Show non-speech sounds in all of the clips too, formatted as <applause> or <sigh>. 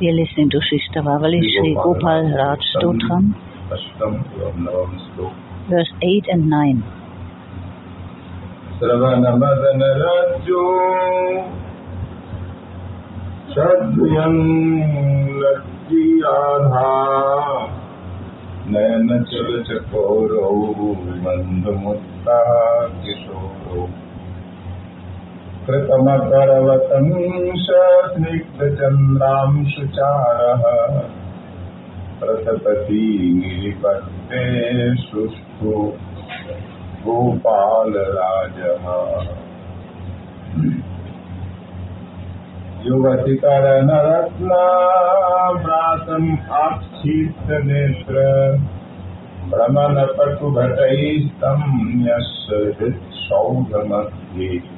Wir listen to Sri Stavavali Sri Gopal Raj Stotram, verse 8 and 9. श्रवणमदनराज्यो षड्यन्नक्रियाधा नयनचलचकोरौ vimandamutta kishoro कृतमपर्वतं सनिप्रचन्दांशुचारः रतपति विपत्ने सुष्ठु गोपालराजः। युवतिकरणरत्नाप्रातम् आक्षित्य निश्र भ्रमणपटुभटैस्तं न्यस्य हृत्सौधमध्ये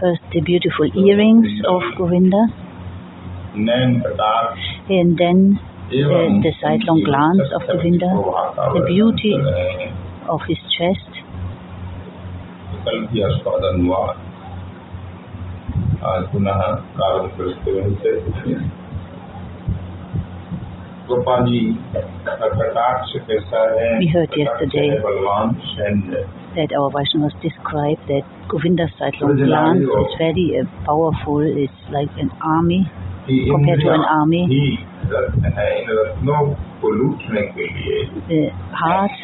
First, the beautiful earrings of Govinda. And then uh, the sidelong glance of Govinda, the beauty of his chest. We heard yesterday that our Vaishnavas describe that Govinda's sidelong glance is very uh, powerful. It's like an army compared to an army. The heart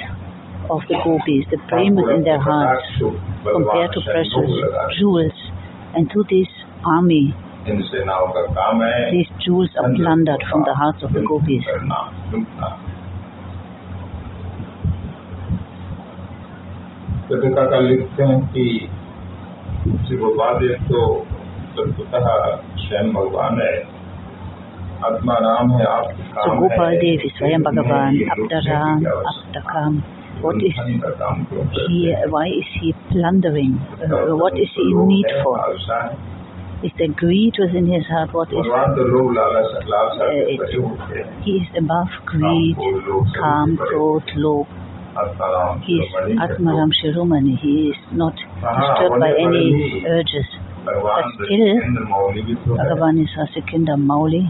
of the gopis, the prema in their hearts, compared to precious jewels. And to this army, these jewels are plundered from the hearts of the gopis. करना लूटना कविता का लिखते हैं कि श्री गोपाल देव तो तत्वतः स्वयं भगवान है आत्मा राम है आप So Gopal Dev is Swayam Bhagavan, Abdaram, Abdakam. What is काम क्यों करते he, हैं? why is he plundering? Uh, what is he in need for? लालसा है। Is there greed within his heart? What is भगवान तो लोग लालसा लालसा Eh, से it- भरे होते हैं he is above greed, calm, क्रोध, लोभ. आत्मा Ram He is Shiromani Atmaram Shiromani. He is not disturbed by any urges. भगवान but still, इंद्र मौली भी तो है Bhagavan is Asikinda Mauli.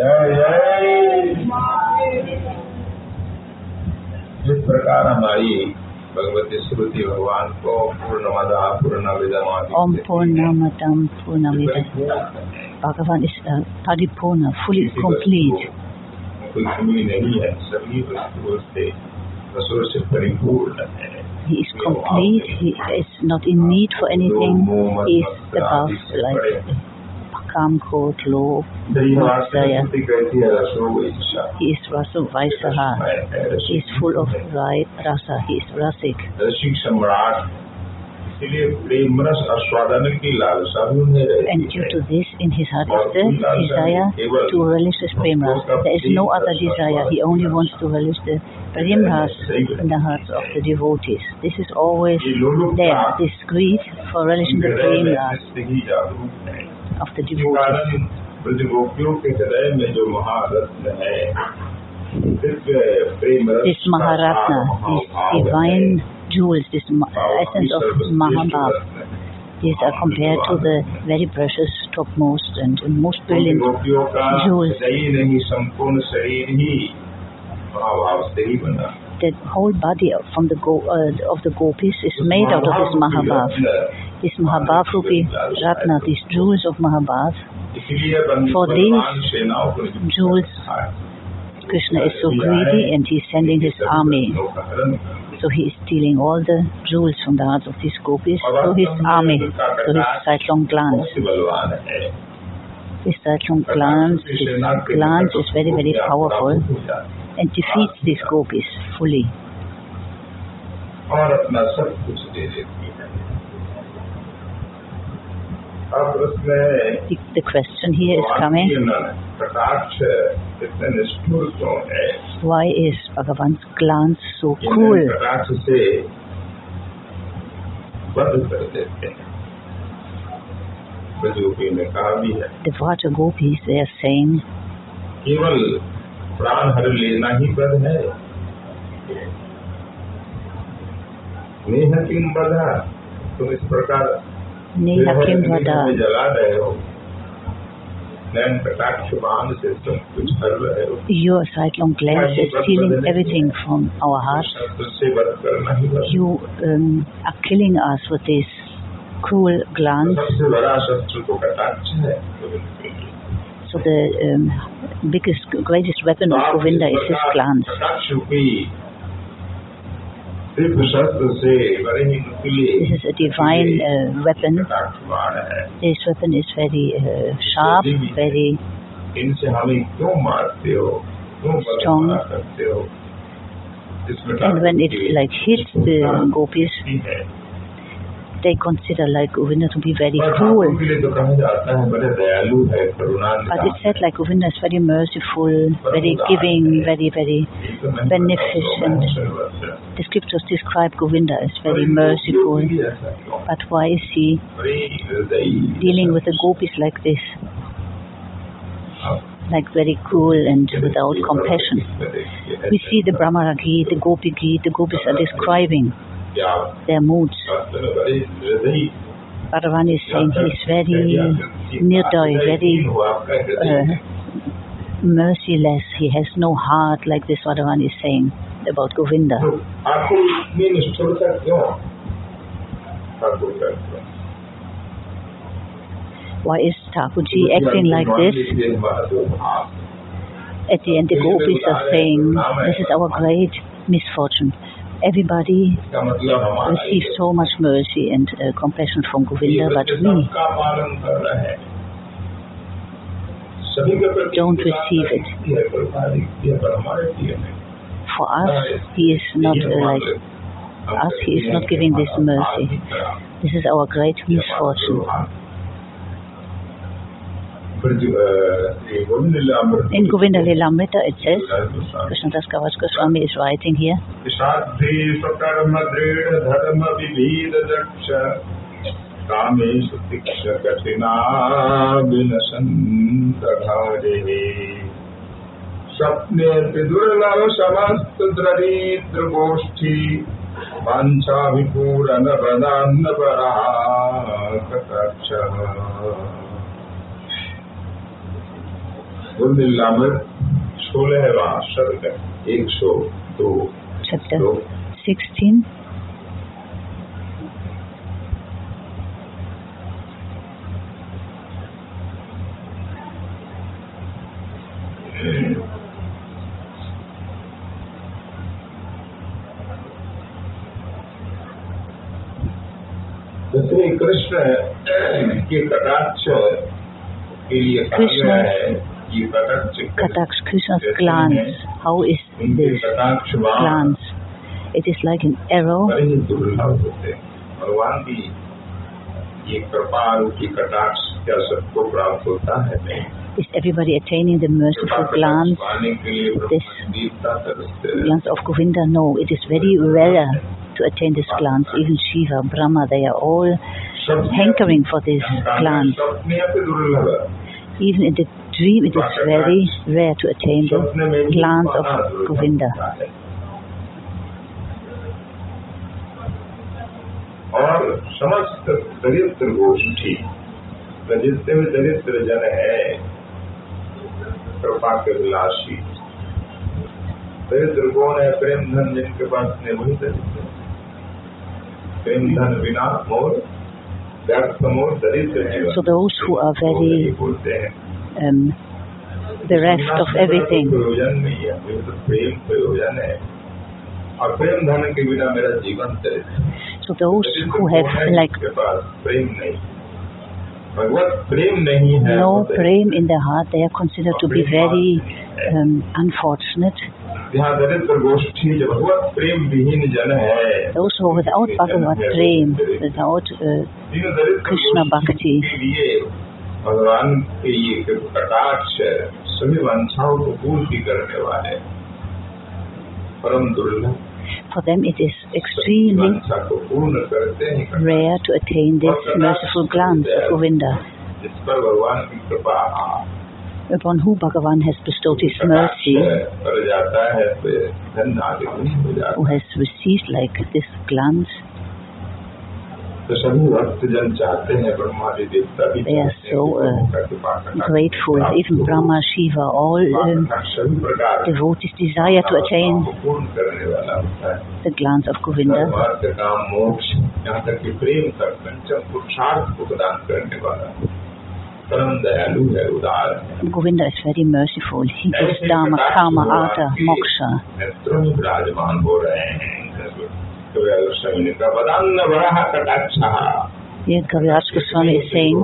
जय जय जिस प्रकार हमारी ஸ்ருதி பகவான் பூர்ணமதா பூர்ணமிதமாதி ஓம் பூர்ணமதம் பூர்ணமித Bhagavan is uh, paripurna, fully complete. He is complete, he is not in need for anything, he is above life. Kamkot Lo Vasaya. He is Rasu Vaisaha. He is full of rasa. He is Rasik. And due to this, in his heart is the desire to release the prem. There is no other desire. He only wants to release the prem in the hearts of the devotees. This is always there. This greed for releasing the prem of the devotee. This Maharatna, these divine jewels, this essence of Mahabharata, these are compared to the very precious, topmost and most brilliant jewels. The whole body of, from the go, uh, of the gopis is made out of this Mahabharata this Mahabharupi, Rupi Ratna, these jewels of Mahabharat. For these jewels, Krishna is so greedy and he is sending his army. So he is stealing all the jewels from the hearts of these gopis to his army, to his sidelong glance. His sidelong glance, his glance is very, very powerful and defeats these gopis fully. The question here is coming, why is Bhagavan's glance so cool? The Vraja Gopis, they are saying, प्राण हर लेना ही बध है नेह किम बधा तुम इस प्रकार Neela Kimvada. Your sidelong glance is stealing everything from our hearts. You um, are killing us with this cruel glance. So the um, biggest, greatest weapon of Govinda is his glance. This is a divine uh, weapon. This weapon is very uh, sharp, very strong. And when it like hits the gopis, they consider like Govinda to be very cruel. But it said like Govinda is very merciful, very giving, very, very beneficent. The scriptures describe Govinda as very merciful. But why is he dealing with the gopis like this? like very cool and without compassion. We see the Bhramara Gita, the Gopi Gita, the gopis are describing their mood. Bhagavan is saying he's very nirdoy, very uh, merciless. He has no heart like this Bhagavan is saying about Govinda. Why is Thakurji acting like this? At the end the gopis are saying, this is our great misfortune everybody receives so much mercy and uh, compassion from Govinda, but we don't receive it. For uh, us, he is not uh, like us, he is not giving this mercy. This is our great misfortune. In Govinda Lilamrita it says, Krishna Das Kavaj Goswami is writing here, Shakti Sakarma Dreda Dharma Vibhida Daksha Kame Sutiksha Katina Vinasantarhare स्वप्ने दुर्लभ समस्त दरिद्र गोष्ठी वांछा विपूरन वदान्न परा बुंदिल्ला मिर्च सोलह शतक एक सौ दो। सत्तर। सिक्सटीन। कृष्ण के कटाक्ष के लिए Krishna. Kataksh, Krishna's glance. How is this glance? It is like an arrow. Is everybody attaining the merciful glance? This glance of Govinda? No, it is very rare to attain this glance. Even Shiva, Brahma, they are all hankering for this glance. Even in the dream, it is very rare to attain the सपने में भी glance of पाना दुर्लभ Govinda. होता है। और समस्त दरिद्र गोष्ठी जितने भी दरिद्र जन है कृपा के विलासी दरिद्र कौन है प्रेम धन जिनके पास नहीं वही दरिद्र है। प्रेम धन बिना मोर व्यर्थ मोर दरिद्र जीवन So those who are वो very um, the rest of everything. So those who have like no frame in their heart, they are considered to be very um, unfortunate. Those who are without Bhagavad Prem, without uh, Krishna Bhakti, के लिए भगवान के ये कटाक्ष सभी वांछाओं को पूर्ति करने वाले परम दुर्लभ for them it is सभी extremely वांछा को पूर्ण करते हैं rare to attain this merciful glance of Govinda, जिस पर भगवान की कृपा upon who Bhagavan has bestowed his कटाक्ष mercy, कर जाता है तो धन आदि नहीं हो who जाता has received like this glance. They are चाहते हैं so, कि uh, उनका कृपा कटाक्ष Grateful, प्राप्त even हो। Brahma, Shiva, all um, कटाक्ष सभी प्रकार devotees desire to attain को पूर्ण करने वाला होता है the glance of Govinda. धर्मार्थ काम मोक्ष यहाँ तक कि प्रेम तक पंचम पुरुषार्थ को प्रदान करने वाला परम दयालु है उदार है Govinda is very merciful. He gives ऐसे Dharma, कटाक्ष Karma, भगवान Artha, के Moksha. नेत्रों में विराजमान हो रहे हैं स्वामी ने कहा वदान्न बड़ा कटाक्ष Here Kaviraj Goswami is saying,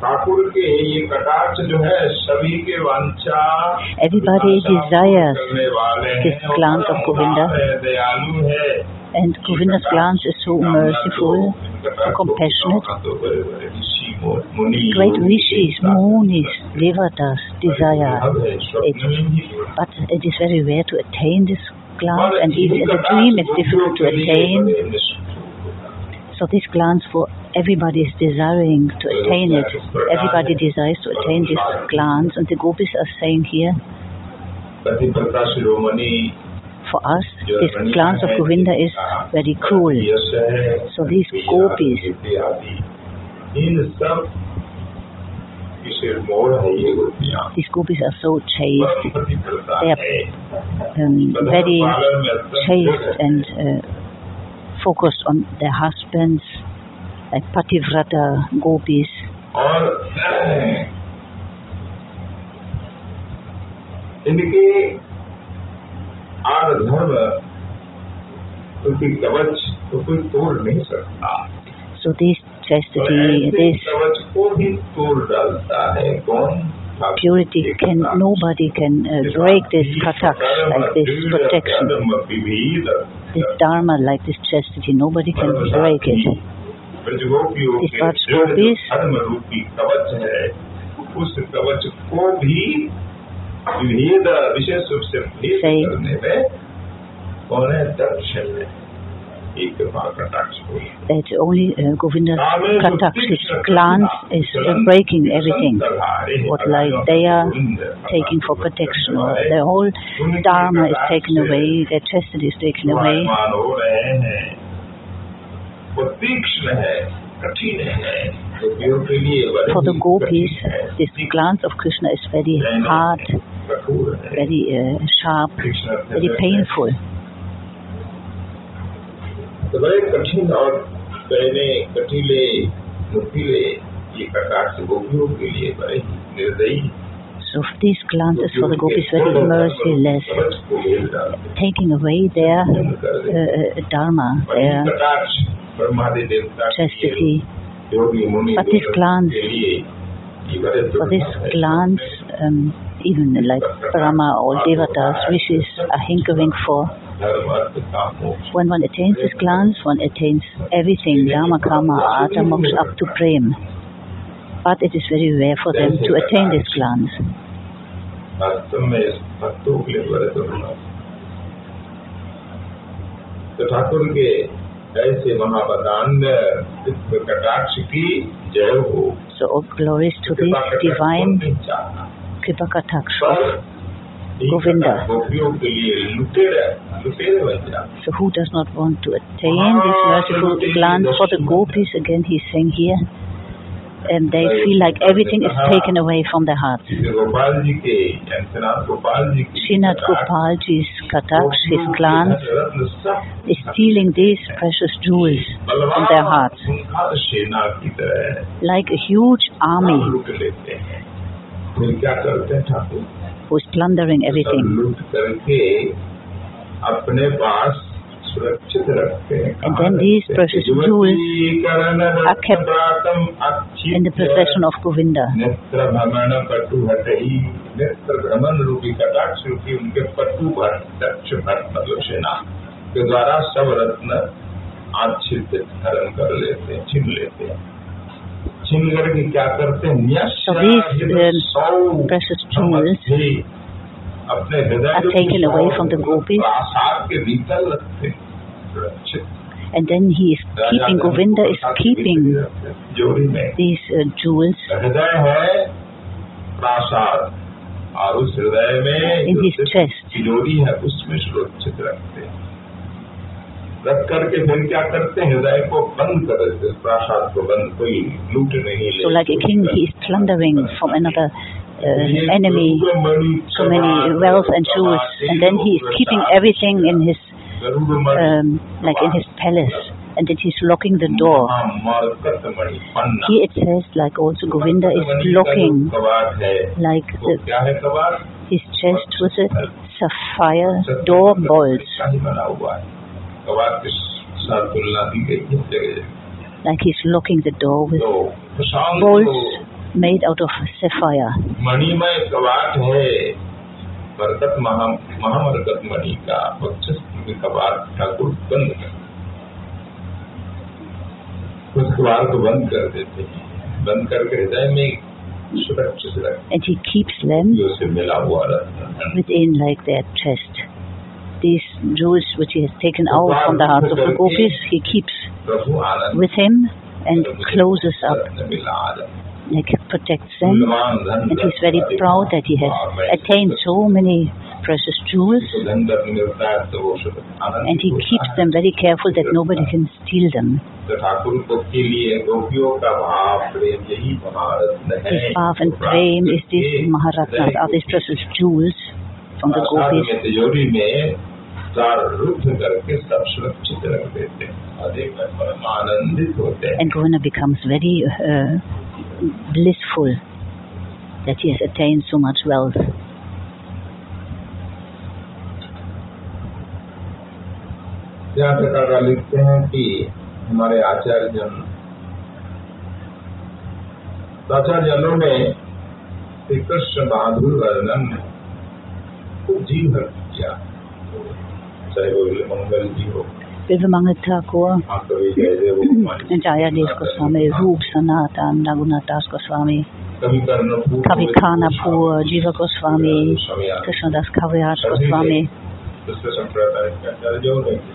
Thakur के ये कटाक्ष जो है सभी के वांछा Everybody वांछा desires करने वाले हैं this और glance of परम Govinda. उदार है, दयालु है and Govinda's glance is so merciful, so compassionate. Great rishis, munis, devatas desire it. But it is very rare to attain this glance and in the dream, it's difficult to attain. So this glance for everybody is desiring to attain it. Everybody desires to attain this glance and the gopis are saying here for us, this glance of Govinda is very cool. So these gopis, these gopis are so chaste, परम पतिव्रता They are है um, very पालन में अत्यंत chaste and uh, focused on their husbands, like Pativrata gopis. और इनके आर धर्म उनकी कवच तो कोई तोड़ नहीं सकता So this necessity, this purity can nobody can uh, break this katak like this protection. this dharma like this chastity nobody can break it. This Vajgopis say that only uh, Govinda Pratap's glance is uh, breaking everything. What lies are taking for protection. The whole Dharma is taken away, Their chastity is taken away. For the gopis, this glance of Krishna is very hard, very uh, sharp, very painful. तो बड़े कठिन और कहने कटीले नुकीले ये कटाक्ष गोपियों के लिए बड़े ही निर्दयी So this glance is for the gopis very merciless, कवच को भेद डालते taking away their हैं, कर देते हैं। uh, uh, dharma, बड़ी their कटाक्ष ब्रह्मादि देवता के लिए, chastity. योगी मुनि But this देवता glance- के लिए ये बड़े For this दुर्लभ है। glance, um, even like Brahma or Devatas, rishis are hankering for. धर्म अर्थ काम मोक्ष When one attains this glance, one attains everything, Dharma, Karma, Artha, Moksha, up to Prem. But it is very rare for them to attain this glance. वास्तव में इस भक्तों के लिए बड़े दुर्लभ तो ठाकुर के ऐसे महावदान्य दिव्य कटाक्ष की जय हो So all glories to this कृपा कटाक्ष divine नहीं चाहता Kripa Kataksh पर of एक Govinda. So who does not want to attain this merciful glance for the gopis, again he's saying here, and they feel like everything is taken away from their hearts. Srinath Gopalji's Kataksh, his glance, is stealing these precious jewels from their hearts. Like a huge army. who's plundering everything. And then these precious jewels are kept in the possession of Govinda. के द्वारा सब रत्न आच्छिन्न धारण कर लेते हैं छीन लेते हैं So these precious jewels. Are taken away from the gopis. And then he is keeping, Govinda is keeping these uh, jewels. In his chest. रख करके फिर क्या करते हैं हृदय को बंद कर देते हैं, प्रासाद को बंद कोई लूट नहीं ले So like a king, he is plundering from another uh, enemy so many wealth and jewels, and then he is keeping everything in his, um, like in his palace, and then he's locking the door. Here it says, like also Govinda is locking, कबाड़ है like वो the, क्या है कबाड़ his chest with a sapphire door bolts, का ही बना हुआ है कबाड़ के साथ तुलना दी गई है जगह जगह like he's locking the door with तो प्रशांत bolts made out of sapphire. मणिमय Kawat है बरकत महा महाबरकत मणि का वक्षस्थ में कवाट ठाकुर बंद कर उस कवार को बंद कर देते हैं बंद करके हृदय में सुरक्षित रख And he keeps them जो उसे मिला हुआ रहता है within like their chest. these jewels which he has taken out from the hearts of the gopis, he keeps with him and closes up like protects them. And he's very proud that he has attained so many precious jewels. And he keeps them very careful that nobody can steal them. This Bhav and Prem is this Maharatna, are these precious jewels from the Gopis? में में रुद्ध करके सब सुरक्षित रख देते हैं। आनंदित होते हैं। And Govinda becomes very uh, blissful that he has attained so much wealth. यहाँ पे काका लिखते हैं कि हमारे आचार्य जन आचार्य जनों ने श्री कृष्ण बहादुर वर्णन को जी भर किया। चाहे वो मंगल जी हो Vivemangetak Goswami, Rup Sanatan, Raghunath Das Goswami, Kavi Karnapur, Jiva Goswami, Krishnadas Kaviraj Goswami,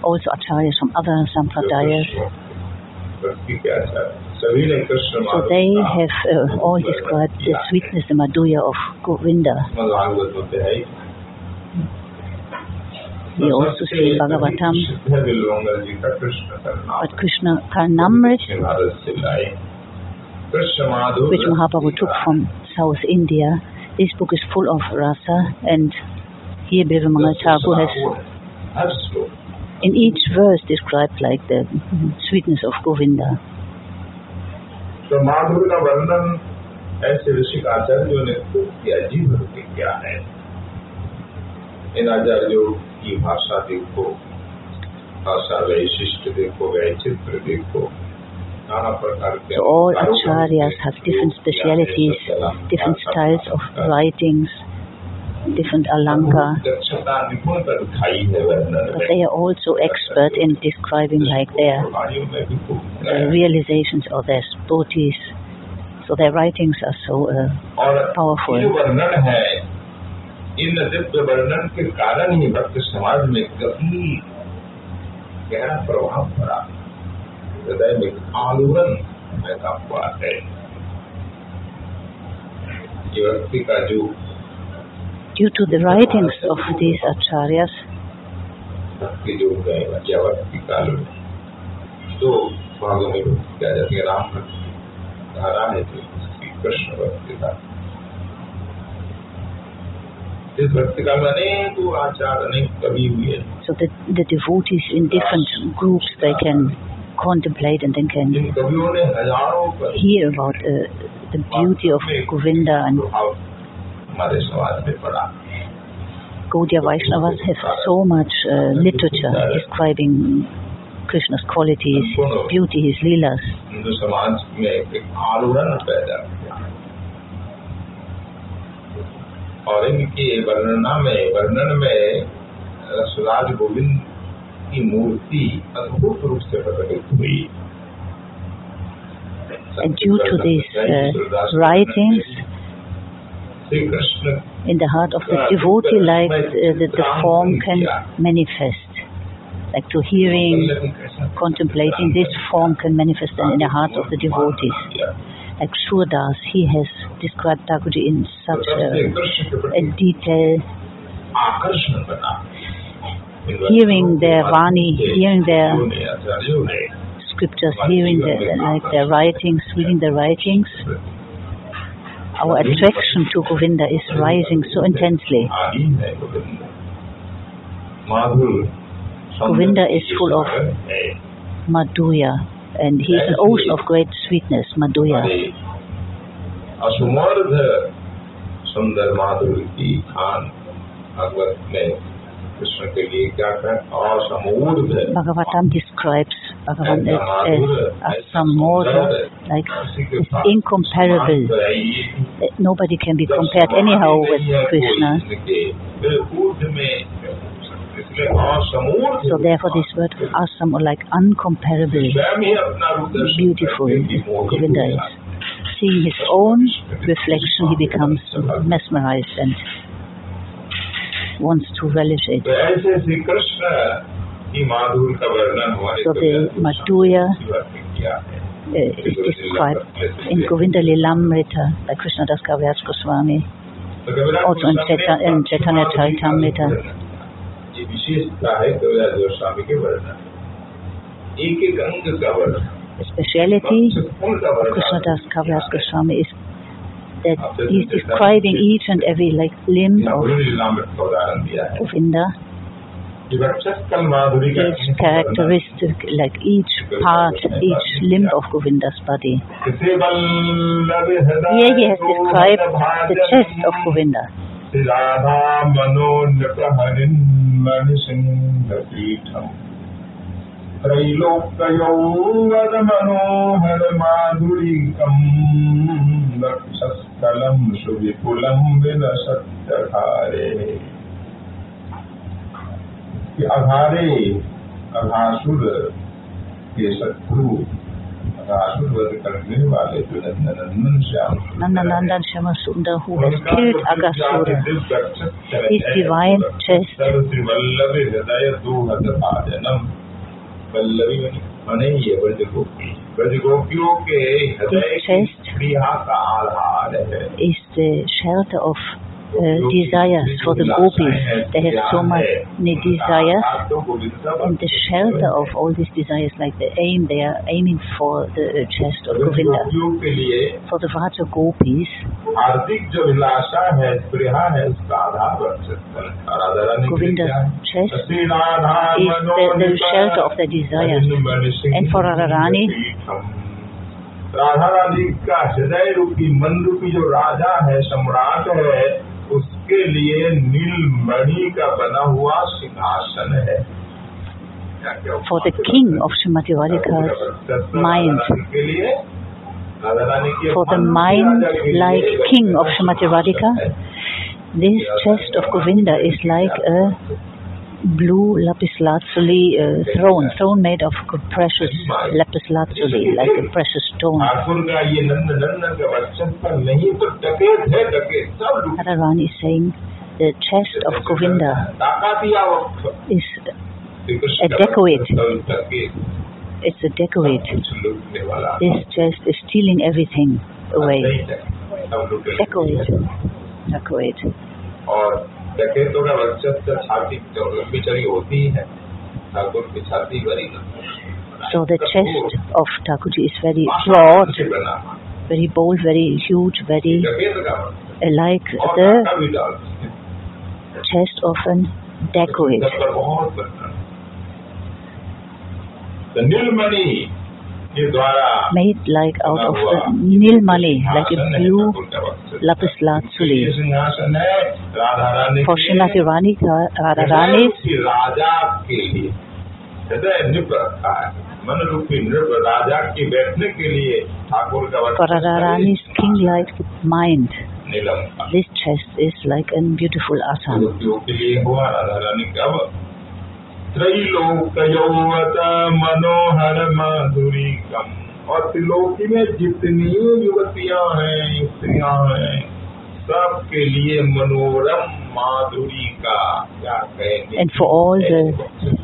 also acharyas from other sampradayas. So they have uh, all described the sweetness, the madhurya of Govinda. We also say Bhagavatam, but Krishna Karnamrit, which Mahaprabhu took from South India, this book is full of rasa and here Bilvamangal Thakur has in each verse described like the sweetness of Govinda. So Madhuri का वर्णन ऐसे ऋषिक आचार्यों ने खूब किया जीवन के hai, in इन आचार्यों की भाषा देखो भाषा वैशिष्ट देखो वैचित्र देखो नाना प्रकार के So all acharyas have different specialities, different styles of writings, different alanka, दक्षता निपुणता दिखाई है वर्णन but में they are also expert in describing like their वाणियों में भी खूब uh, है। realizations or their stutis. So their writings are so uh, और powerful. ये वर्णन है इन दिव्य वर्णन के कारण ही भक्त समाज में गंभीर गहरा प्रभाव पड़ा हृदय में आलोड़न पैदा हुआ है ये व्यक्ति का जो due to the writings of these acharyas, भक्ति जो है या भक्ति काल में दो भागों में विभक्त किया जाती है राम भक्ति धारा है जो उसकी कृष्ण भक्ति का so the the devotees in different groups, they can contemplate and then can hear about uh, the beauty of Govinda and Gaudiya Vaishnavas have so much uh, literature describing Krishna's qualities, his beauty, his leelas. और इनकी वर्णना में वर्णन में रसराज गोविंद की मूर्ति अद्भुत रूप से प्रकटित हुई And due to these uh, writings Shri Krishna in the heart of the devotee, like uh, the, the form can manifest. Like to hearing, contemplating, this form can manifest in the heart of the devotees. Like Surdas, he has जिसको अत्ता गुरु इन a detail, hearing their Vani, hearing their scriptures, hearing their, like their writings, reading their writings. Our attraction to Govinda is rising so intensely. Govinda is full of madhurya and he is an ocean of great sweetness, madhurya. हमारे असुमर्ध सुंदर माधुर की खान भागवत में कृष्ण के लिए क्या कहता असमूर्ध Bhagavatam describes Bhagavan as, as Asamodha, like it's incomparable. Uh, Nobody can be compared anyhow with Krishna. So therefore this word Asam or like uncomparable, beautiful Govinda is. Seeing his own reflection he becomes mesmerized and wants to relish it. तो ऐसे श्री कृष्ण की माधुर का वर्णन हमारे So the Madhurya कविराज ने किया है uh, is described in Govinda Lilamrita by Krishna Das Kaviraj Goswami. तो कविराज Also in Goswami Chaita- in Chaitanya Charitamrita. ये विशेषता है कविराज गोस्वामी के वर्णन एक एक अंग का वर्णन The speciality of Krishna Das Kaviraj Goswami is that he is describing each and every like limb of, of Indra each characteristic, like each part, each limb of Govinda's body. Here he has described the chest of Govinda. Radha त्रैलोक्यौवदमनोहरमाधुरीकम् रक्षस्थलम् सुविपुलम् विनसत्यधारे अघारे Aghasura के शत्रु वाले श्याम नंदन श्याम सुंदर who हृदय Die Chest is the shelter of uh, desires for the gopis. They have so many desires, and the shelter of all these desires, like the aim, they are aiming for the uh, chest of Braj Govinda. गोपियों के लिए For the Vraja gopis, हार्दिक जो विलासा है स्प्रिया है उसका आधार वक्षस्थल और राधा रानी के लिए Govinda's क्या है? chest Shri Radha is the, the shelter of their desires. And for Radharani, Radha Rani का हृदय रूपी मन रूपी जो राजा है सम्राट है उसके लिए नीलमणि का बना हुआ सिंहासन है for the king of Srimati Radhika's mind, के लिए राधा रानी के for the मन रूपी mind राजा के लिए like king of Srimati Radhika, this chest of Govinda is like a blue lapis lazuli uh, throne, throne made of precious lapis lazuli, like a precious stone. Radharani is saying the chest of Govinda is a decorate. It's a decorate. This chest is stealing everything away. Decorate. Decorate. और डकेतों का वक्षस्थल छाती जो लंबी चढ़ी होती ही है ठाकुर की छाती बड़ी So the chest of Thakurji is very broad, से बना very bold, very huge, very Dakait का uh, like और the धक्का भी डालते हैं। chest of an decorate. पर बहुत made like out of uh, nilmani, like a blue lapis lazuli. For Srimati Rani, Radharani, for Radharani's king-like mind, this chest is like a beautiful asana. युवतियों के लिए हुआ राधा रानी कब त्रैलोक यौवत मनोहर माधुरी कम और त्रिलोकी में जितनी युवतियां हैं स्त्रियां हैं सबके लिए मनोरम माधुरी का क्या कहेंगे And for all the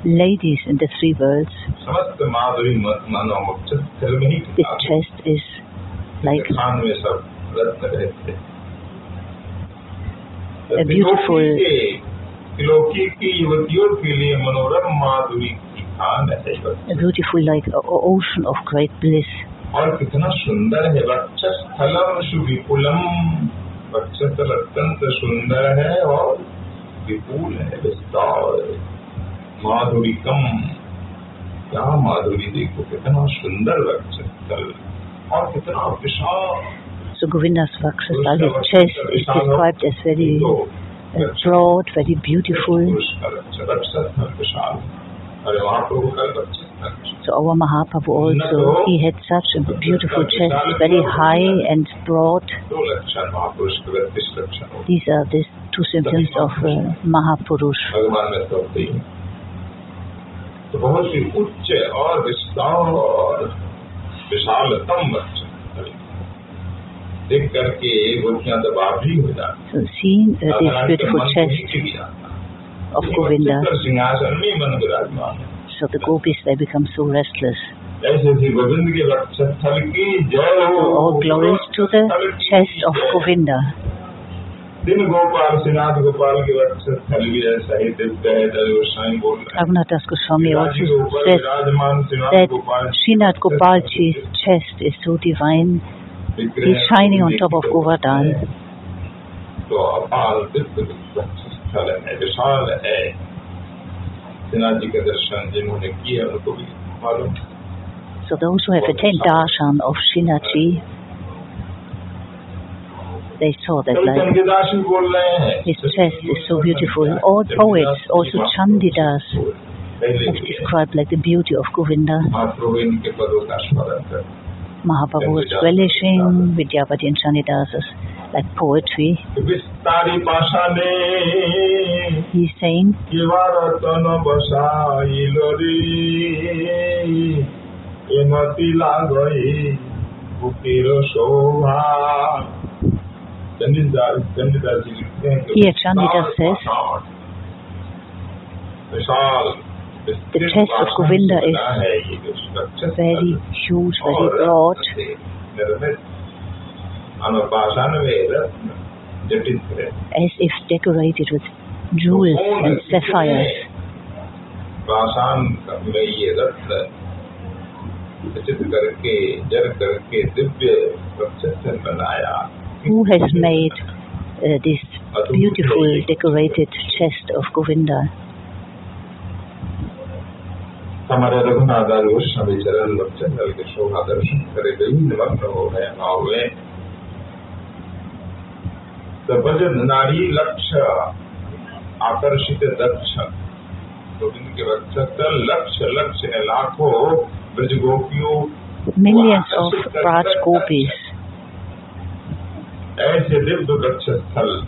ladies in the three worlds, समस्त माधुरी मनोमुक्त स्थल में ही this chest is like Khan में सब रत्न रहते A beautiful- Madhuri a beautiful like a ocean of great bliss. और कितना सुंदर है वक्षस्थलम सुविपुलम। वक्षस्थल अत्यंत सुंदर है और विपुल है विस्तार। माधुरिकम। क्या माधुरी देखो कितना सुंदर वक्षस्थल। और कितना विशाल। So Govinda's Vakshasthal, his chest is described as very uh, broad, very beautiful. वक्षस्थल विशाल अरे वहाँ प्रभु का वक्षस्थल So our Mahaprabhu also, he had such a beautiful chest, very high and broad. दो लक्षण महापुरुष के बत्तीस लक्षण हो These are the two symptoms of uh, Mahapuruष. भगवान में तो होते ही तो बहुत ही उच्च और विस्तार और विशालतम वक्षस्थल देख करके गोपियां दबावी हो जाती So seeing uh, this beautiful chest of Govinda, सिंहासन में मन विराजमान है so the gopis, they become so restless. ऐसे ही गोविंद के वक्षस्थल की जय हो So all glories to the chest of Govinda. दिन गोपाल श्रीनाथ गोपाल के वक्षस्थल भी ऐसा ही दिव्य है जल गोस्वामी बोल रहे हैं Raghunath Goswami राजी also के ऊपर says विराजमान Srinath that Gopal Srinath Gopalji's chest is so divine, विग्रह He's shining on top of Govardhan. So those who have attained darshan of Shrinathji, they saw that light. His chest is so beautiful. All poets, also Chandidas, have described like the beauty of Govinda. Mahaprabhu is relishing Vidyapati and Chandidas's like poetry. He's saying, Here Chandidas says, the chest of Govinda is very huge, very broad. As if decorated with jewels and sapphires. Who has made uh, this beautiful decorated chest of Govinda? हमारे रघुनाथ गोस्वामी चरण वक्षस्थल के शोभा दर्शन करे विभिन्न मग्न हो गए भाव तो भजन नारी लक्ष्य आकर्षित दक्ष गोविंद के वक्षस्थल लक्ष्य लक्ष्य है लाखों ब्रज गोपियों Millions of gopis. ऐसे Divya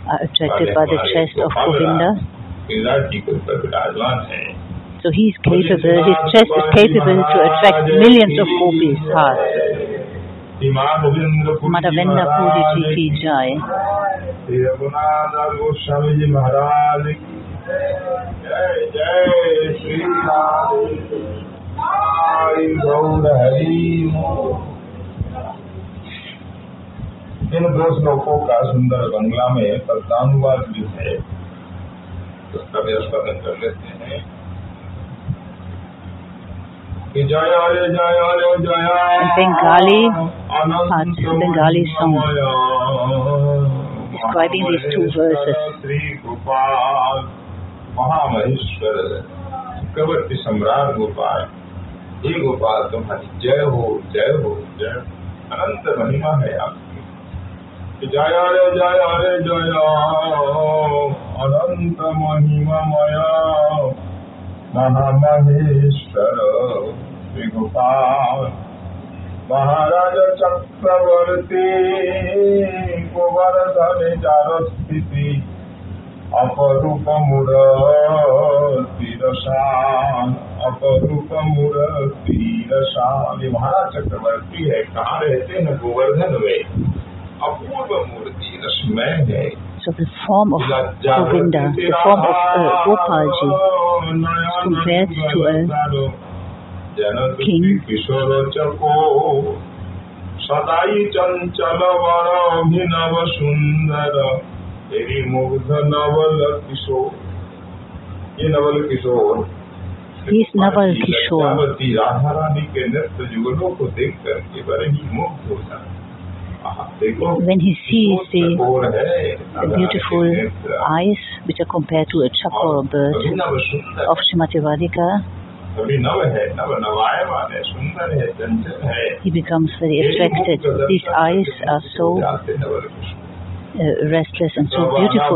are attracted by the chest of Govinda. Giriraj ji के ऊपर विराजमान है So he is capable, his chest is capable to attract millions of gopis' hearts. Madhavendra Puri ji ki jai. Shri Raghunath Goswami ji महाराज की जय जय श्री राधे आई गौर हरि इन दो श्लोकों का सुंदर बंगला में पद्यानुवाद भी है उसका भी स्मरण कर लेते हैं जय Bengali part, Bengali song. describing these two verses. Shri Gopal महामहेश्वर चक्रवर्ती सम्राट गोपाल। हे गोपाल तुम्हारी जय हो जय हो जय अनंत महिमा है आपकी। जय रे जय रे जय। अनंत महिमा मया। महामहेश्वर श्री गोपाल महाराज चक्रवर्ती, गोवर्धन जार स्थिति अपरूप तीरशान अपरूप तीरशान ये महाराज चक्रवर्ती है, कहाँ रहते हैं गोवर्धन में? अपूर्व मूर्ति रसमय है। So the form of Govinda, the form of uh, Gopalji is compared to a king किशोर चको सदाई चंचल वर अभिनव सुंदर तेरी मुग्ध नवल किशोर ये Naval Kishore He is Naval Kishore. लज्जावती Radha Rani के नृत्य जुगलों को देख करके बड़े ही मुग्ध हो जाते आहा, देखो when he sees the, beautiful eyes which are compared to a chakra or a bird of Srimati Radhika, he becomes very attracted. These eyes are so uh, restless and so beautiful.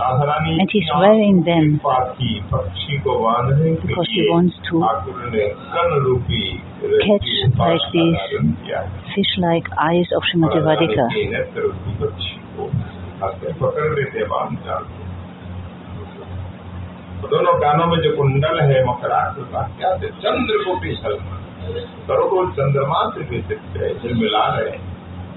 And he's wearing them पाखी पक्षी को बांधने के because he लिए wants to Thakur ने कन रूपी catch like these fish-like eyes of Srimati Radhika. नेत्र रूपी पक्षी को हाथ से पकड़ लेते बांध जाते तो दोनों कानों में जो कुंडल है मकराक का क्या थे चंद्र को भी सलमान करोड़ों चंद्रमा से भी चित्त है झिलमिला रहे हैं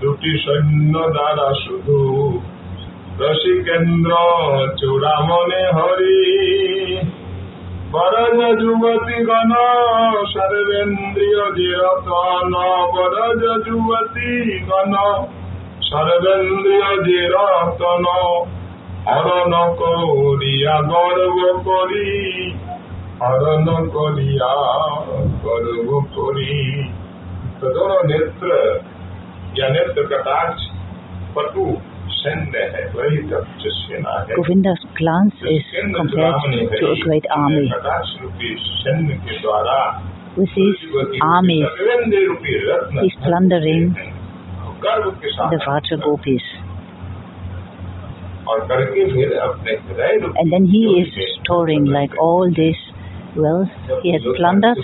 দুটি সৈন্য দ্বারা শুধু। রসি কেন্দ্র চূড়া মনে হরি। বরজ যুবতী গণ সর্বেন্দ্রিয় জিরতন। বরজ যুবতী গণ সর্বেন্দ্রিয় জিরতন। হরণ করিয়া গর্ব করি। হরণ করিয়া গর্ব করি। নেত্র Govinda's glance is compared to a great army. With his armies, he's plundering the Vraja Gopis. And then he is storing like all this wealth he has plundered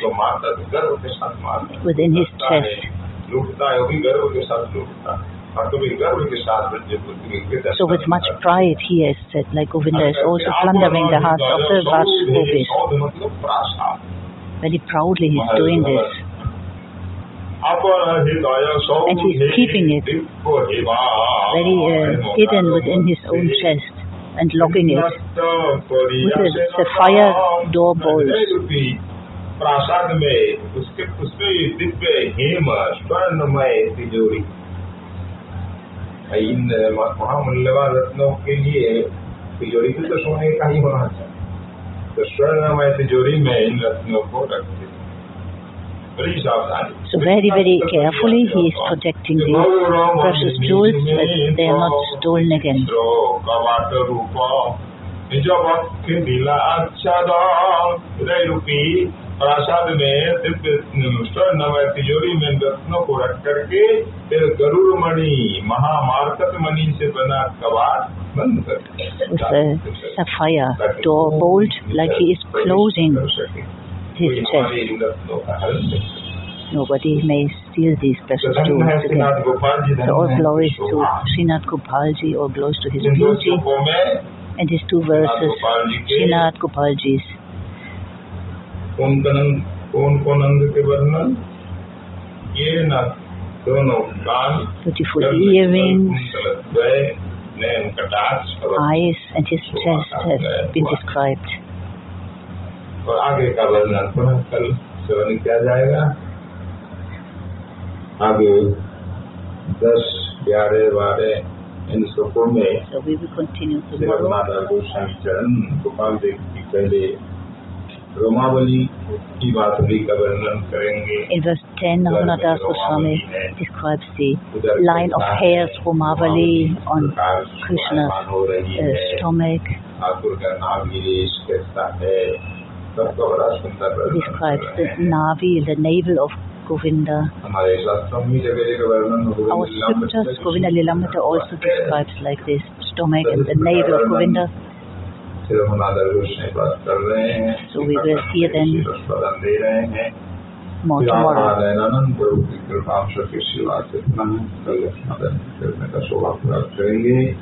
within his chest. लूटता है वो भी गर्व के साथ लूटता है और कभी गर्व के साथ बच्चे पुत्री के दर्शन So with much करता है। pride he has said, like Govinda is also plundering the hearts of the Vraj gopis. सौध मतलब प्रासाद Very proudly he's doing this. अपर हृदय सौध And he's hey keeping it Divya हेवा। Very uh, hidden within his own chest and locking it. with with a sapphire door bolts. प्रासाद में उसके उसमें दिव्य हेम स्वर्णमय तिजोरी। इन महामूल्यवान रत्नों के लिए तिजोरी भी तो सोने का ही होना चाहिए। तो स्वर्णमय तिजोरी में इन रत्नों को रखते So very, very carefully he is protecting these precious jewels that they are not stolen again. Kawat रूप निज भक्त विलाक्षर हृदय रूपी प्रासाद में दिव्य स्वर्णमय तिजोरी में रत्नों को रख करके फिर गरुड़ मणि महामार्कत मणि से बना कवाट बंद कर दिया। With a sapphire door bolt, like he is closing कर सके। his कोई chest. हमारे इन रत्नों का हरण नहीं कर Nobody may steal these तो precious धन्य है jewels again. Srinath Gopal ji So धन्य all है glories to Shobha. Srinath Gopalji, all glories to his इन दो beauty. श्लोकों में And these two verses, Gopal ji के Srinath Gopalji's कौन कौन कौन कौन अंग के वर्णन ये न दोनों कान और eyes, and his chest has been described. और आगे का वर्णन पुनः कल सेवन किया जाएगा आगे दस ग्यारह बारह इन श्लोकों में So we will continue Shri tomorrow. Raghunath चरण गोपाल देव की पहले रोमावली की बातुली का वर्णन करेंगे In verse 10, Raghunathas Goswami describes the line of hairs Romavali on Krishna's हो रही uh, है stomach, ठाकुर का नाम गिरीश कैसा है सबका बड़ा सुंदर वर्णन describes कर the रहे हैं। navi, the navel of Govinda. हमारे शास्त्रों में जगह जगह वर्णन Our scriptures, Govinda Lilamrita also describes like this, stomach and the <laughs> navel of Govinda. Shri Raghunath Goswami बात कर रहे हैं। So we will hear them प्रदान दे रहे हैं। More tomorrow. प्रभु की कृपा की सेवा से। पुनः कल करने का सौभाग्य प्राप्त करेंगे।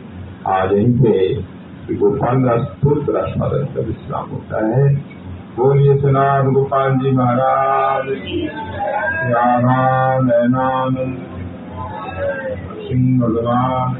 आज यहीं पे गोपाल दास पुत्र स्मरण का विश्राम होता है। बोलिए सुनाथ गोपाल जी महाराज। राधा नैनानंद। सिंह भगवान।